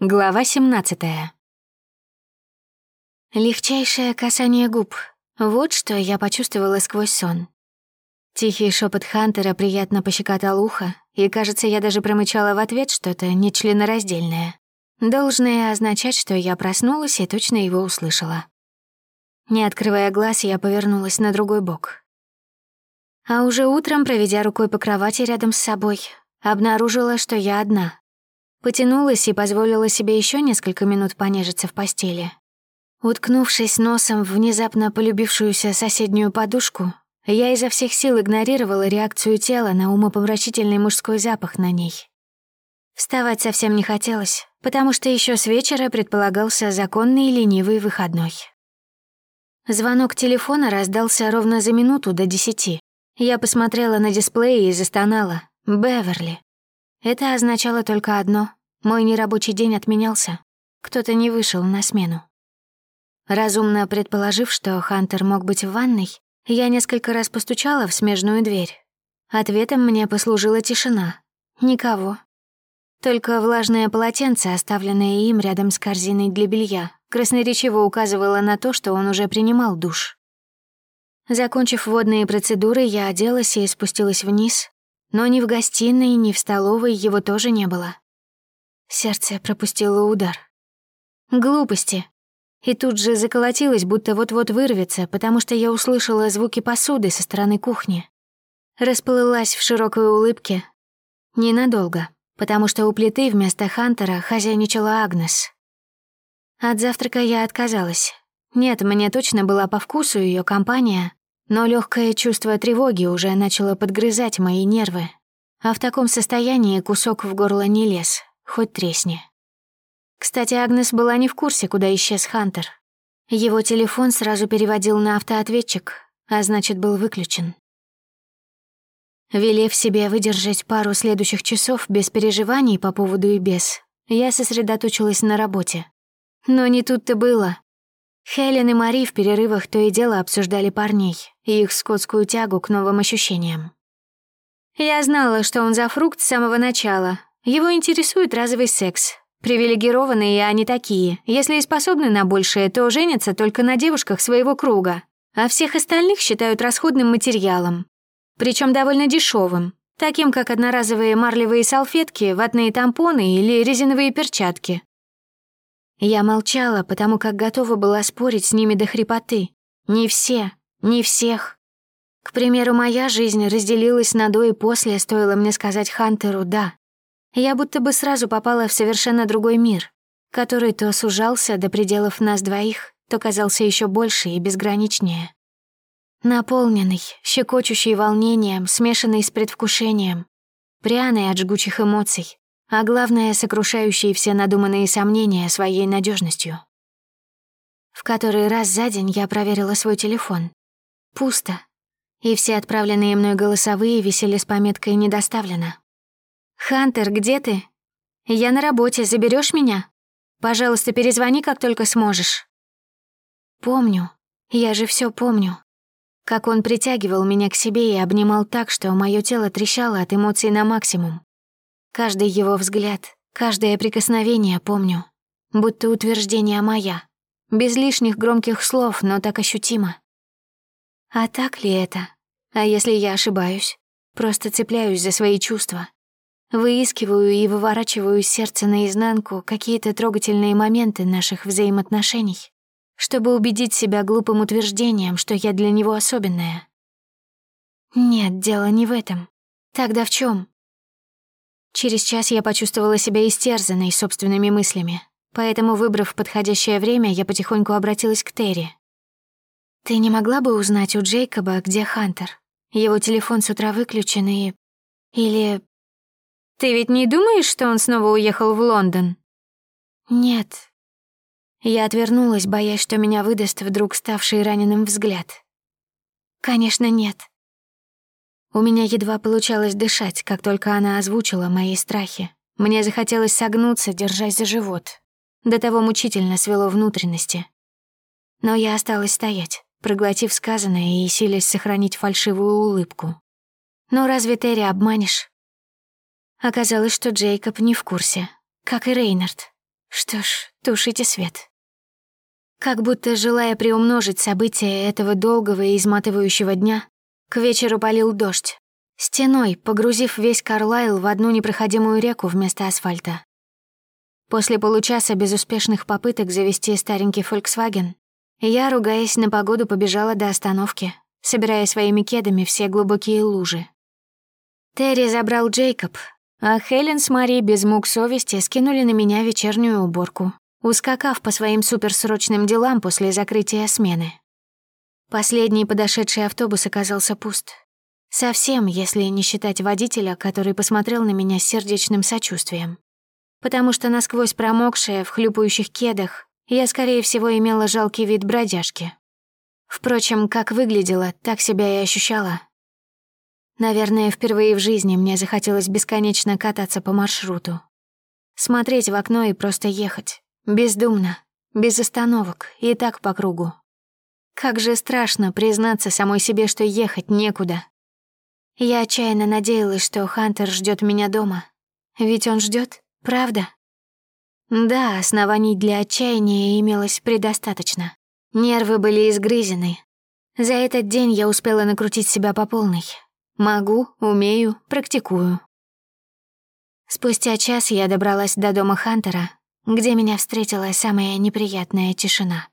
Глава 17 Легчайшее касание губ. Вот что я почувствовала сквозь сон. Тихий шепот Хантера приятно пощекотал ухо, и, кажется, я даже промычала в ответ что-то нечленораздельное. Должное означать, что я проснулась и точно его услышала. Не открывая глаз, я повернулась на другой бок. А уже утром, проведя рукой по кровати рядом с собой, обнаружила, что я одна. Потянулась и позволила себе еще несколько минут понежиться в постели. Уткнувшись носом в внезапно полюбившуюся соседнюю подушку, я изо всех сил игнорировала реакцию тела на умопомрачительный мужской запах на ней. Вставать совсем не хотелось, потому что еще с вечера предполагался законный ленивый выходной. Звонок телефона раздался ровно за минуту до десяти. Я посмотрела на дисплей и застонала. «Беверли». Это означало только одно. Мой нерабочий день отменялся. Кто-то не вышел на смену. Разумно предположив, что Хантер мог быть в ванной, я несколько раз постучала в смежную дверь. Ответом мне послужила тишина. Никого. Только влажное полотенце, оставленное им рядом с корзиной для белья, красноречиво указывало на то, что он уже принимал душ. Закончив водные процедуры, я оделась и спустилась вниз, но ни в гостиной, ни в столовой его тоже не было. Сердце пропустило удар. Глупости. И тут же заколотилось, будто вот-вот вырвется, потому что я услышала звуки посуды со стороны кухни. Расплылась в широкой улыбке. Ненадолго, потому что у плиты вместо Хантера хозяйничала Агнес. От завтрака я отказалась. Нет, мне точно была по вкусу ее компания, но легкое чувство тревоги уже начало подгрызать мои нервы. А в таком состоянии кусок в горло не лез, хоть тресни. Кстати, Агнес была не в курсе, куда исчез Хантер. Его телефон сразу переводил на автоответчик, а значит, был выключен. Велев себе выдержать пару следующих часов без переживаний по поводу и без, я сосредоточилась на работе. Но не тут-то было. Хелен и Мари в перерывах то и дело обсуждали парней и их скотскую тягу к новым ощущениям. Я знала, что он за фрукт с самого начала. Его интересует разовый секс. Привилегированные они такие. Если и способны на большее, то женятся только на девушках своего круга, а всех остальных считают расходным материалом. Причем довольно дешевым, таким как одноразовые марлевые салфетки, ватные тампоны или резиновые перчатки. Я молчала, потому как готова была спорить с ними до хрипоты. Не все, не всех. К примеру, моя жизнь разделилась на до и после, стоило мне сказать Хантеру «да». Я будто бы сразу попала в совершенно другой мир, который то сужался до пределов нас двоих, то казался еще больше и безграничнее. Наполненный, щекочущий волнением, смешанный с предвкушением, пряный от жгучих эмоций, а главное, сокрушающий все надуманные сомнения своей надежностью. В который раз за день я проверила свой телефон. Пусто. И все отправленные мной голосовые висели с пометкой «Недоставлено». «Хантер, где ты? Я на работе, заберешь меня? Пожалуйста, перезвони, как только сможешь». Помню. Я же все помню. Как он притягивал меня к себе и обнимал так, что мое тело трещало от эмоций на максимум. Каждый его взгляд, каждое прикосновение помню. Будто утверждение моя. Без лишних громких слов, но так ощутимо. А так ли это? А если я ошибаюсь? Просто цепляюсь за свои чувства. Выискиваю и выворачиваю сердце наизнанку какие-то трогательные моменты наших взаимоотношений, чтобы убедить себя глупым утверждением, что я для него особенная. Нет, дело не в этом. Тогда в чем? Через час я почувствовала себя истерзанной собственными мыслями, поэтому, выбрав подходящее время, я потихоньку обратилась к Терри. «Ты не могла бы узнать у Джейкоба, где Хантер? Его телефон с утра выключен и... Или... Ты ведь не думаешь, что он снова уехал в Лондон?» «Нет». Я отвернулась, боясь, что меня выдаст вдруг ставший раненым взгляд. «Конечно, нет. У меня едва получалось дышать, как только она озвучила мои страхи. Мне захотелось согнуться, держась за живот. До того мучительно свело внутренности. Но я осталась стоять, проглотив сказанное и силясь сохранить фальшивую улыбку. «Ну разве Терри обманешь?» Оказалось, что Джейкоб не в курсе, как и Рейнард. Что ж, тушите свет. Как будто желая приумножить события этого долгого и изматывающего дня, к вечеру полил дождь, стеной погрузив весь Карлайл в одну непроходимую реку вместо асфальта. После получаса безуспешных попыток завести старенький Volkswagen, я, ругаясь на погоду, побежала до остановки, собирая своими кедами все глубокие лужи. Терри забрал Джейкоб, а Хелен с Мари без мук совести скинули на меня вечернюю уборку, ускакав по своим суперсрочным делам после закрытия смены. Последний подошедший автобус оказался пуст. Совсем, если не считать водителя, который посмотрел на меня с сердечным сочувствием. Потому что насквозь промокшая в хлюпающих кедах, я, скорее всего, имела жалкий вид бродяжки. Впрочем, как выглядела, так себя и ощущала. Наверное, впервые в жизни мне захотелось бесконечно кататься по маршруту. Смотреть в окно и просто ехать. Бездумно, без остановок и так по кругу. Как же страшно признаться самой себе, что ехать некуда. Я отчаянно надеялась, что Хантер ждет меня дома. Ведь он ждет, правда? Да, оснований для отчаяния имелось предостаточно. Нервы были изгрызены. За этот день я успела накрутить себя по полной. Могу, умею, практикую. Спустя час я добралась до дома Хантера где меня встретила самая неприятная тишина.